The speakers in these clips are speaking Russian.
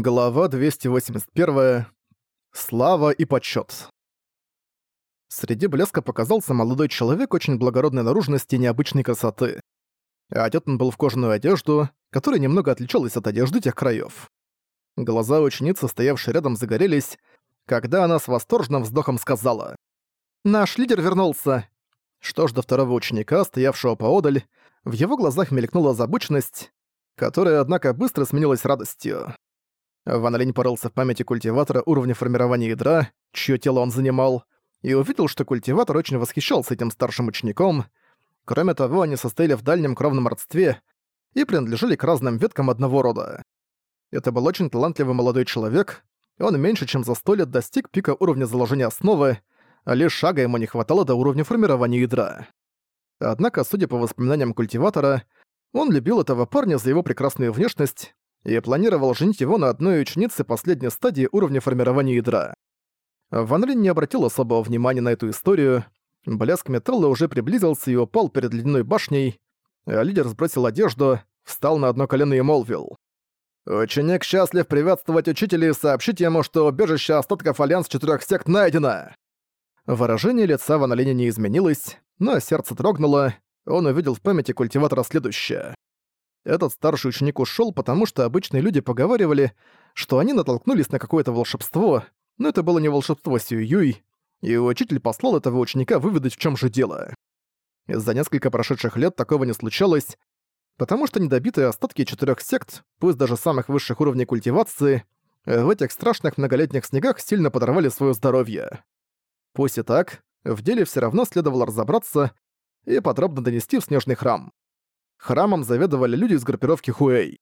Глава 281. Слава и почёт. Среди блеска показался молодой человек очень благородной наружности и необычной красоты. Одет он был в кожаную одежду, которая немного отличалась от одежды тех краев. Глаза ученицы, стоявшей рядом, загорелись, когда она с восторженным вздохом сказала «Наш лидер вернулся!» Что ж до второго ученика, стоявшего поодаль, в его глазах мелькнула забычность, которая, однако, быстро сменилась радостью. Ван Линь порылся в памяти культиватора уровня формирования ядра, чье тело он занимал, и увидел, что культиватор очень восхищался этим старшим учеником. Кроме того, они состояли в дальнем кровном родстве и принадлежали к разным веткам одного рода. Это был очень талантливый молодой человек, он меньше чем за сто лет достиг пика уровня заложения основы, а лишь шага ему не хватало до уровня формирования ядра. Однако, судя по воспоминаниям культиватора, он любил этого парня за его прекрасную внешность и планировал женить его на одной ученице последней стадии уровня формирования ядра. Ван Линь не обратил особого внимания на эту историю. Блеск металла уже приблизился и упал перед ледяной башней, а лидер сбросил одежду, встал на одно колено и молвил. «Ученик счастлив приветствовать учителя и сообщить ему, что убежище остатков Альянса четырех сект найдено!» Выражение лица Ван Линя не изменилось, но сердце дрогнуло, он увидел в памяти культиватора следующее. Этот старший ученик ушел, потому что обычные люди поговаривали, что они натолкнулись на какое-то волшебство, но это было не волшебство Сюй-Юй, и учитель послал этого ученика выведать, в чем же дело. За несколько прошедших лет такого не случалось, потому что недобитые остатки четырех сект, пусть даже самых высших уровней культивации, в этих страшных многолетних снегах сильно подорвали свое здоровье. Пусть и так, в деле все равно следовало разобраться и подробно донести в снежный храм. Храмом заведовали люди из группировки Хуэй.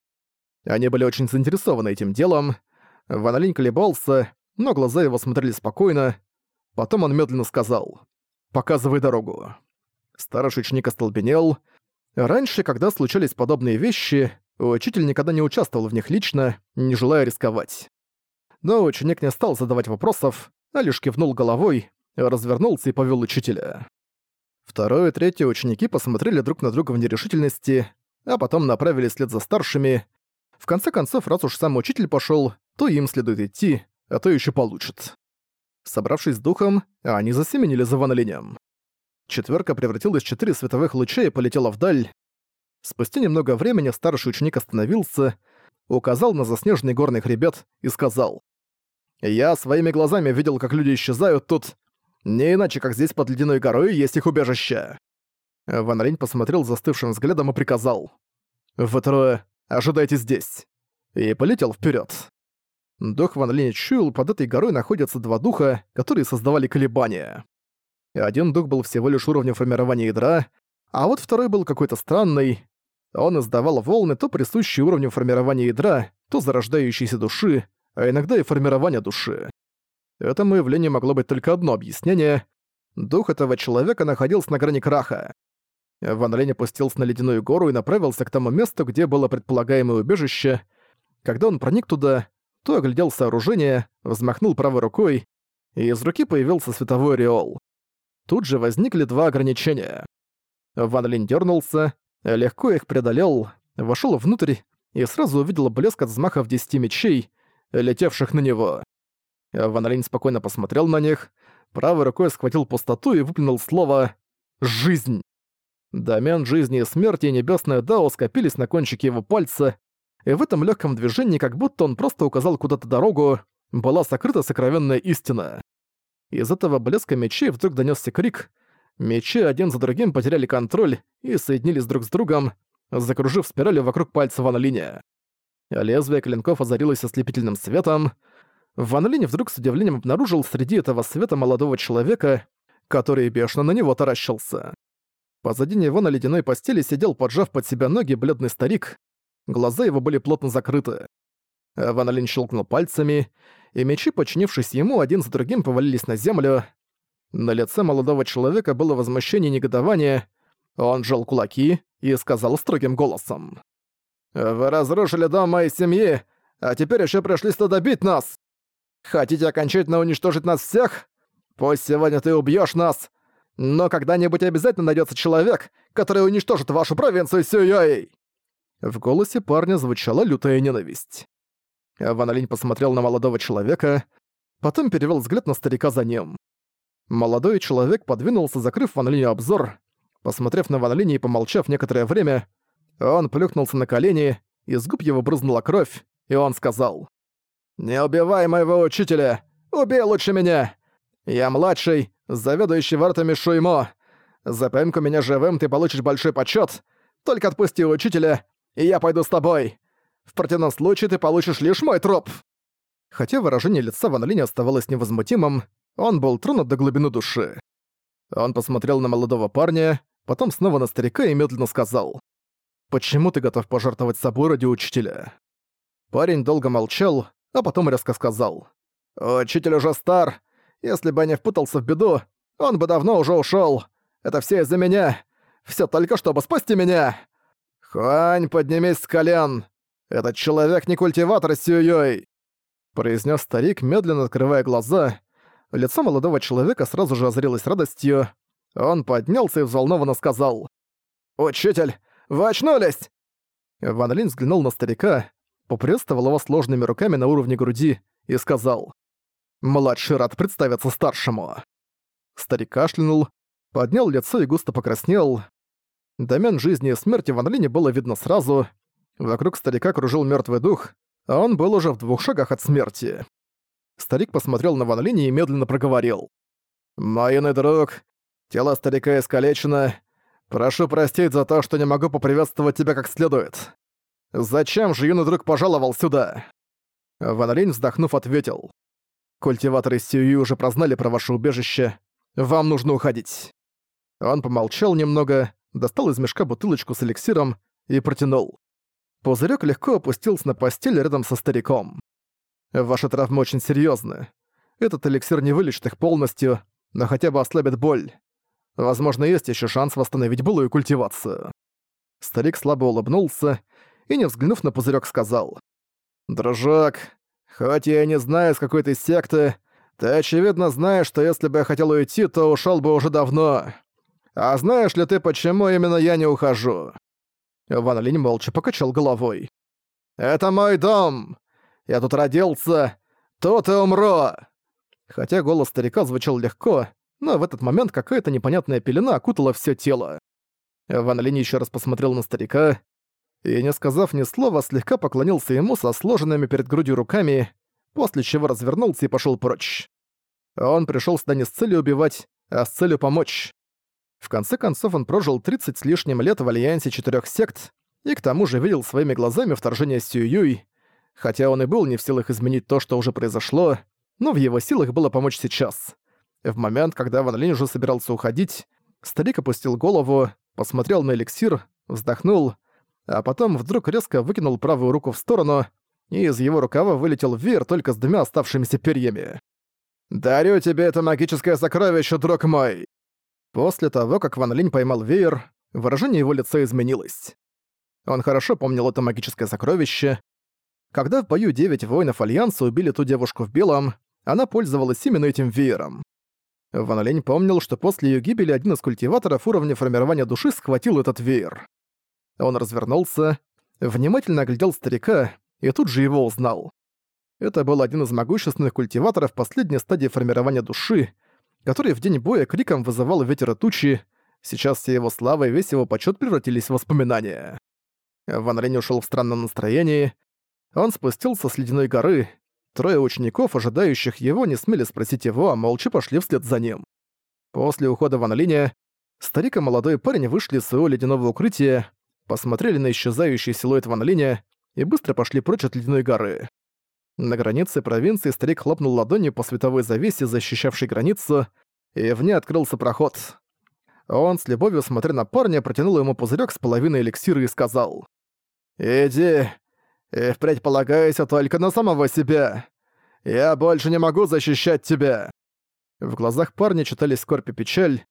Они были очень заинтересованы этим делом. Ван Линь колебался, но глаза его смотрели спокойно. Потом он медленно сказал «Показывай дорогу». Старший ученик остолбенел. Раньше, когда случались подобные вещи, учитель никогда не участвовал в них лично, не желая рисковать. Но ученик не стал задавать вопросов, а лишь кивнул головой, развернулся и повел учителя. Второй и третий ученики посмотрели друг на друга в нерешительности, а потом направились вслед за старшими. В конце концов, раз уж сам учитель пошел, то им следует идти, а то еще получит. Собравшись с духом, они засеменили за Ван Линем. Четверка превратилась в четыре световых луча и полетела вдаль. Спустя немного времени старший ученик остановился, указал на заснеженный горный хребет и сказал. «Я своими глазами видел, как люди исчезают тут, не иначе, как здесь под ледяной горой есть их убежище. Ван Рень посмотрел застывшим взглядом и приказал. «Вы трое, ожидайте здесь». И полетел вперед. Дух Ван Линь чуял, под этой горой находятся два духа, которые создавали колебания. Один дух был всего лишь уровня формирования ядра, а вот второй был какой-то странный. Он издавал волны, то присущие уровню формирования ядра, то зарождающейся души, а иногда и формирования души. Этому явлению могло быть только одно объяснение. Дух этого человека находился на грани краха. Ван Лень опустился на ледяную гору и направился к тому месту, где было предполагаемое убежище. Когда он проник туда, то оглядел сооружение, взмахнул правой рукой, и из руки появился световой ореол. Тут же возникли два ограничения. Ван Линь дернулся, легко их преодолел, вошел внутрь и сразу увидел блеск от взмахов десяти мечей, летевших на него. Ван Линь спокойно посмотрел на них, правой рукой схватил пустоту и выплюнул слово «Жизнь». Домен жизни и смерти и небесное Дао скопились на кончике его пальца, и в этом легком движении, как будто он просто указал куда-то дорогу, была сокрыта сокровенная истина. Из этого блеска мечей вдруг донесся крик. Мечи один за другим потеряли контроль и соединились друг с другом, закружив спиралью вокруг пальца Ван Линя. Лезвие клинков озарилось ослепительным светом, Ван Линь вдруг с удивлением обнаружил среди этого света молодого человека, который бешено на него таращился. Позади него на ледяной постели сидел, поджав под себя ноги, бледный старик. Глаза его были плотно закрыты. Ван Линь щелкнул пальцами, и мечи, подчинившись ему, один за другим повалились на землю. На лице молодого человека было возмущение и негодование. Он жал кулаки и сказал строгим голосом. «Вы разрушили дом моей семьи, а теперь еще пришли сюда добить нас!» Хотите окончательно уничтожить нас всех? Пусть сегодня ты убьёшь нас, но когда-нибудь обязательно найдётся человек, который уничтожит вашу провинцию Сюёй!» В голосе парня звучала лютая ненависть. Ван Линь посмотрел на молодого человека, потом перевел взгляд на старика за ним. Молодой человек подвинулся, закрыв Ван Линю обзор. Посмотрев на Ван Линя и помолчав некоторое время, он плюхнулся на колени, из губ его брызнула кровь, и он сказал. «Не убивай моего учителя! Убей лучше меня! Я младший, заведующий воротами Шуймо. За поимку меня живым ты получишь большой почет. Только отпусти учителя, и я пойду с тобой. В противном случае ты получишь лишь мой труп». Хотя выражение лица Ван Линя оставалось невозмутимым, он был тронут до глубины души. Он посмотрел на молодого парня, потом снова на старика и медленно сказал. «Почему ты готов пожертвовать собой ради учителя?» Парень долго молчал, а потом резко сказал. «Учитель уже стар. Если бы не впутался в беду, он бы давно уже ушел. Это все из-за меня. Все только чтобы спасти меня. Хуань, поднимись с колен. Этот человек не культиватор Сюёй!» произнес старик, медленно открывая глаза. Лицо молодого человека сразу же озарилось радостью. Он поднялся и взволнованно сказал. «Учитель, вы очнулись!» Ван Линь взглянул на старика, поприветствовал его сложными руками на уровне груди и сказал. «Младший рад представиться старшему». Старик кашлянул, поднял лицо и густо покраснел. Домен жизни и смерти Ван Лине было видно сразу. Вокруг старика кружил мертвый дух, а он был уже в двух шагах от смерти. Старик посмотрел на Ван и медленно проговорил. «Мой юный друг, тело старика искалечено. Прошу простить за то, что не могу поприветствовать тебя как следует. Зачем же юный друг пожаловал сюда?» Ван вздохнув, ответил. «Культиваторы Сиюи уже прознали про ваше убежище. Вам нужно уходить». Он помолчал немного, достал из мешка бутылочку с эликсиром и протянул. Пузырёк легко опустился на постель рядом со стариком. «Ваши травмы очень серьёзны. Этот эликсир не вылечит их полностью, но хотя бы ослабит боль. Возможно, есть ещё шанс восстановить былую культивацию». Старик слабо улыбнулся и, не взглянув на пузырёк, сказал. «Дружок, хоть я не знаю, с какой ты секты, ты очевидно знаешь, что если бы я хотел уйти, то ушёл бы уже давно. А знаешь ли ты, почему именно я не ухожу?» Ван Линь молча покачал головой. «Это мой дом! Я тут родился! Тут и умру!» Хотя голос старика звучал легко, но в этот момент какая-то непонятная пелена окутала всё тело. Ван Линь ещё раз посмотрел на старика и, не сказав ни слова, слегка поклонился ему со сложенными перед грудью руками, после чего развернулся и пошёл прочь. Он пришёл сюда не с целью убивать, а с целью помочь. В конце концов, он прожил 30 с лишним лет в альянсе четырех сект и к тому же видел своими глазами вторжение Сююй, хотя он и был не в силах изменить то, что уже произошло, но в его силах было помочь сейчас. В момент, когда Ван Линь уже собирался уходить, старик опустил голову, посмотрел на эликсир, вздохнул, а потом вдруг резко выкинул правую руку в сторону, и из его рукава вылетел веер только с двумя оставшимися перьями. «Дарю тебе это магическое сокровище, друг мой!» После того, как Ван Линь поймал веер, выражение его лица изменилось. Он хорошо помнил это магическое сокровище. Когда в бою девять воинов Альянса убили ту девушку в белом, она пользовалась именно этим веером. Ван Линь помнил, что после её гибели один из культиваторов уровня формирования души схватил этот веер. Он развернулся, внимательно оглядел старика и тут же его узнал. Это был один из могущественных культиваторов последней стадии формирования души, который в день боя криком вызывал ветер и тучи, сейчас все его слава и весь его почет превратились в воспоминания. Ван Линь ушел в странном настроении. Он спустился с ледяной горы. Трое учеников, ожидающих его, не смели спросить его, а молча пошли вслед за ним. После ухода Ван Линя, старик и молодой парень вышли из своего ледяного укрытия, посмотрели на исчезающий силуэт Ван Линя и быстро пошли прочь от ледяной горы. На границе провинции старик хлопнул ладонью по световой завесе, защищавшей границу, и в ней открылся проход. Он с любовью, смотря на парня, протянул ему пузырек с половиной эликсира и сказал. «Иди, и впредь полагайся только на самого себя. Я больше не могу защищать тебя». В глазах парня читались скорбь и печаль.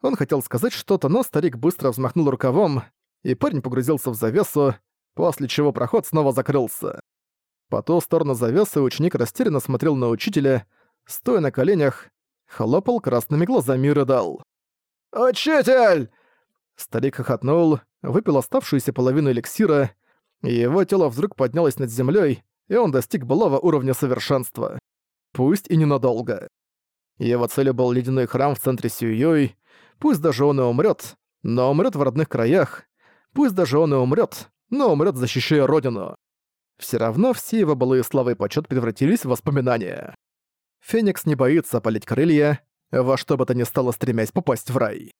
Он хотел сказать что-то, но старик быстро взмахнул рукавом, и парень погрузился в завесу, после чего проход снова закрылся. По ту сторону завесы ученик растерянно смотрел на учителя, стоя на коленях, хлопал красными глазами и рыдал. «Учитель!» Старик хохотнул, выпил оставшуюся половину эликсира, и его тело вдруг поднялось над землей, и он достиг былого уровня совершенства. Пусть и ненадолго. Его целью был ледяной храм в центре Сюйёй. Пусть даже он и умрет, но умрет в родных краях. Пусть даже он и умрет, но умрет, защищая родину. Все равно все его былые славы и почет превратились в воспоминания. Феникс не боится опалить крылья, во что бы то ни стало стремясь попасть в рай.